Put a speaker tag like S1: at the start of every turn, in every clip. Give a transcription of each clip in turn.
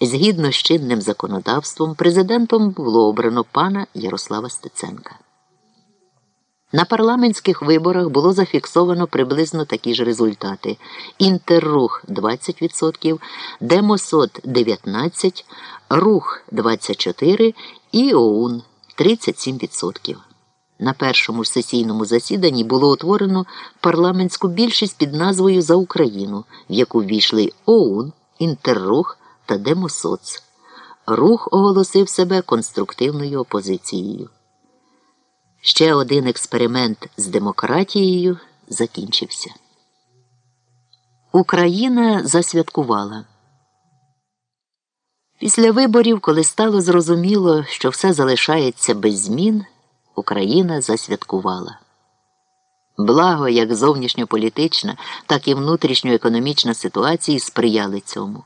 S1: Згідно з чинним законодавством, президентом було обрано пана Ярослава Стеценка. На парламентських виборах було зафіксовано приблизно такі ж результати: Інтеррух 20%, Демосот 19%, Рух 24% і ОУН 37%. На першому сесійному засіданні було утворено парламентську більшість під назвою За Україну, в яку ввійшли ОУН, Інтеррух та Демосоц. Рух оголосив себе конструктивною опозицією. Ще один експеримент з демократією закінчився. Україна засвяткувала. Після виборів, коли стало зрозуміло, що все залишається без змін, Україна засвяткувала. Благо, як зовнішньополітична, так і внутрішньоекономічна ситуації сприяли цьому.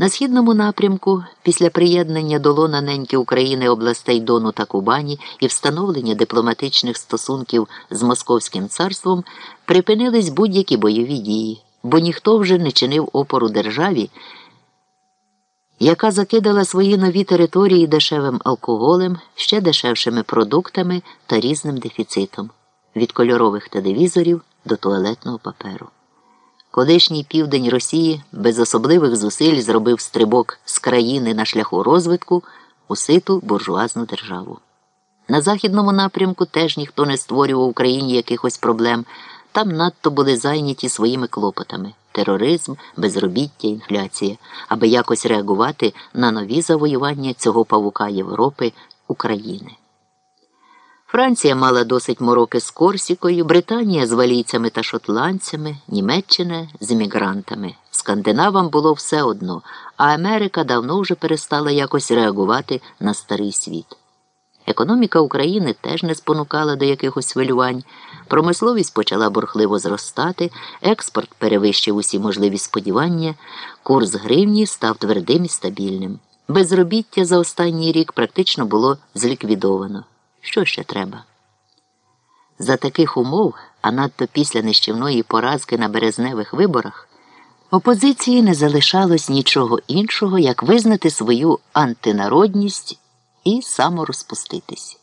S1: На східному напрямку, після приєднання до лона неньки України областей Дону та Кубані і встановлення дипломатичних стосунків з Московським царством, припинились будь-які бойові дії, бо ніхто вже не чинив опору державі, яка закидала свої нові території дешевим алкоголем, ще дешевшими продуктами та різним дефіцитом від кольорових телевізорів до туалетного паперу. Колишній південь Росії без особливих зусиль зробив стрибок з країни на шляху розвитку у ситу буржуазну державу. На західному напрямку теж ніхто не створював в Україні якихось проблем, там надто були зайняті своїми клопотами тероризм, безробіття, інфляція, аби якось реагувати на нові завоювання цього павука Європи України. Франція мала досить мороки з Корсікою, Британія з валійцями та шотландцями, Німеччина з емігрантами. Скандинавам було все одно, а Америка давно вже перестала якось реагувати на старий світ. Економіка України теж не спонукала до якихось хвилювань. Промисловість почала бурхливо зростати, експорт перевищив усі можливі сподівання, курс гривні став твердим і стабільним. Безробіття за останній рік практично було зліквідовано. Що ще треба? За таких умов, а надто після нищівної поразки на березневих виборах, опозиції не залишалось нічого іншого, як визнати свою антинародність і саморозпуститись.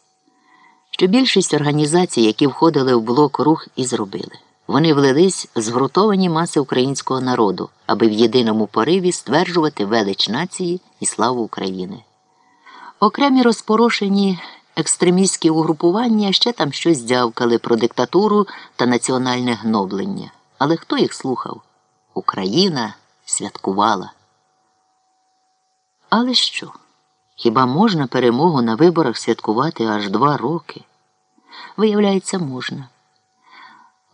S1: Що більшість організацій, які входили в блок рух і зробили. Вони влились в згрутовані маси українського народу, аби в єдиному пориві стверджувати велич нації і славу України. Окремі розпорошені екстремістські угрупування ще там щось дзявкали про диктатуру та національне гноблення. Але хто їх слухав? Україна святкувала. Але що? Хіба можна перемогу на виборах святкувати аж два роки? Виявляється, можна.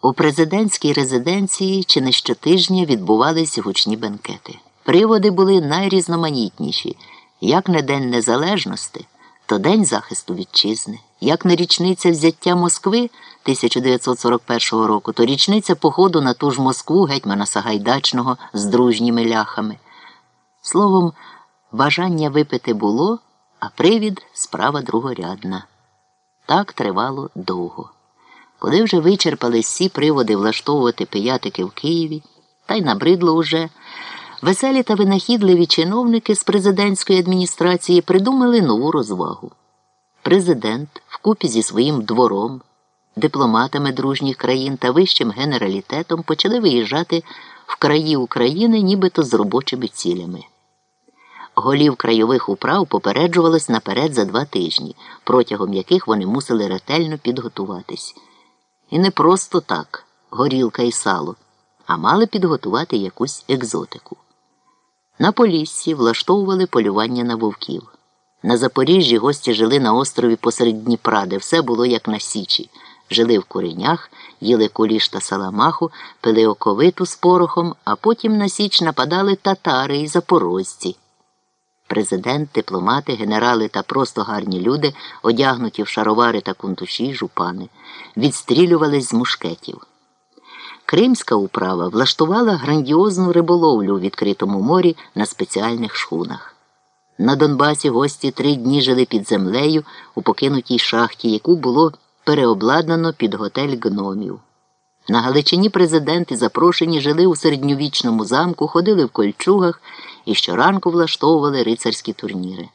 S1: У президентській резиденції чи не щотижня відбувалися гучні бенкети. Приводи були найрізноманітніші, як не День Незалежності то День захисту вітчизни. Як не річниця взяття Москви 1941 року, то річниця походу на ту ж Москву гетьмана Сагайдачного з дружніми ляхами. Словом, бажання випити було, а привід справа другорядна. Так тривало довго. Коли вже вичерпали всі приводи влаштовувати пиятики в Києві, та й набридло уже. Веселі та винахідливі чиновники з президентської адміністрації придумали нову розвагу. Президент, вкупі зі своїм двором, дипломатами дружніх країн та вищим генералітетом почали виїжджати в краї України нібито з робочими цілями. Голів крайових управ попереджувалось наперед за два тижні, протягом яких вони мусили ретельно підготуватись. І не просто так горілка і сало, а мали підготувати якусь екзотику. На Поліссі влаштовували полювання на вовків. На Запоріжжі гості жили на острові посеред Дніпра, де все було як на Січі. Жили в куренях, їли куліш та саламаху, пили оковиту з порохом, а потім на Січ нападали татари і запорожці. Президент, дипломати, генерали та просто гарні люди, одягнуті в шаровари та кунтуші, жупани, відстрілювались з мушкетів. Кримська управа влаштувала грандіозну риболовлю у відкритому морі на спеціальних шхунах. На Донбасі гості три дні жили під землею у покинутій шахті, яку було переобладнано під готель гномів. На Галичині президенти запрошені жили у середньовічному замку, ходили в кольчугах і щоранку влаштовували рицарські турніри.